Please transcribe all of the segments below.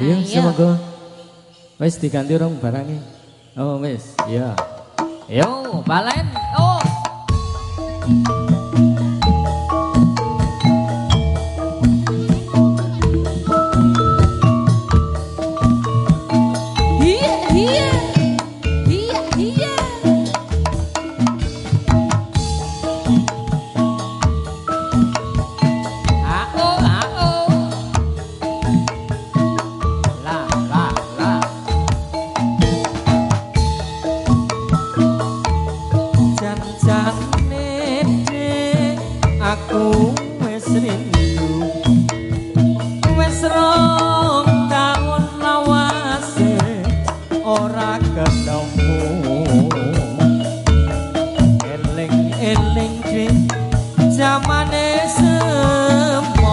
Iya, semoga. Wis diganti rong barangnya. Oh, wis. iya. Yo, balen. Oh. zamane semono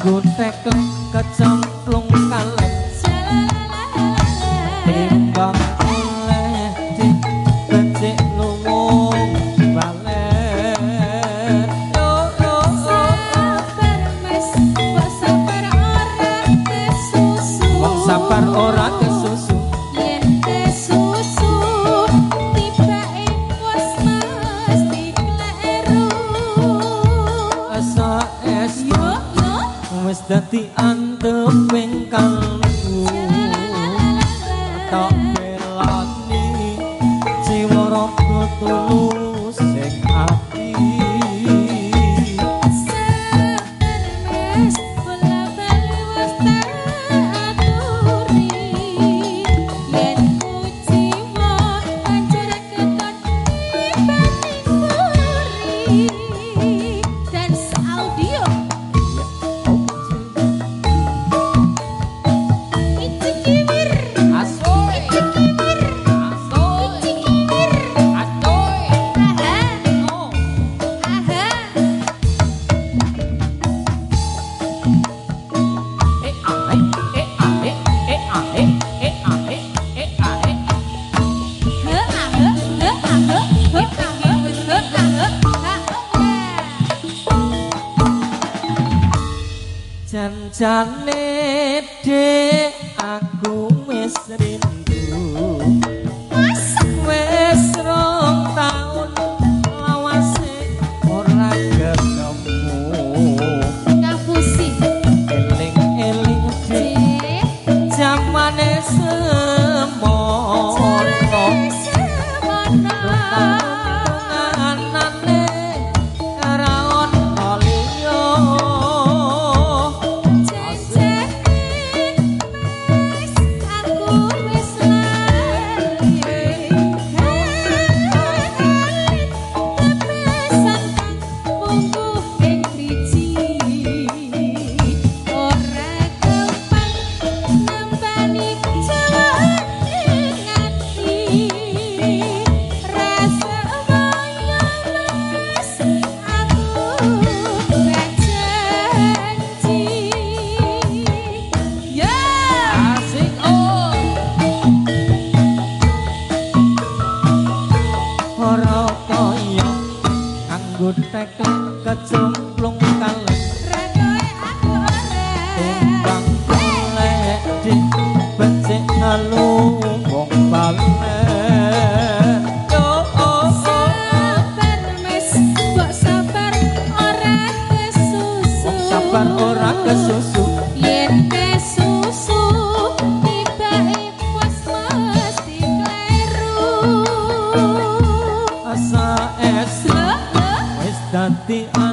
gotek kecemplung kalah ati antep ing kalbu tok belani jiwa raga tulu jan jane de aku wis Hello. Eh.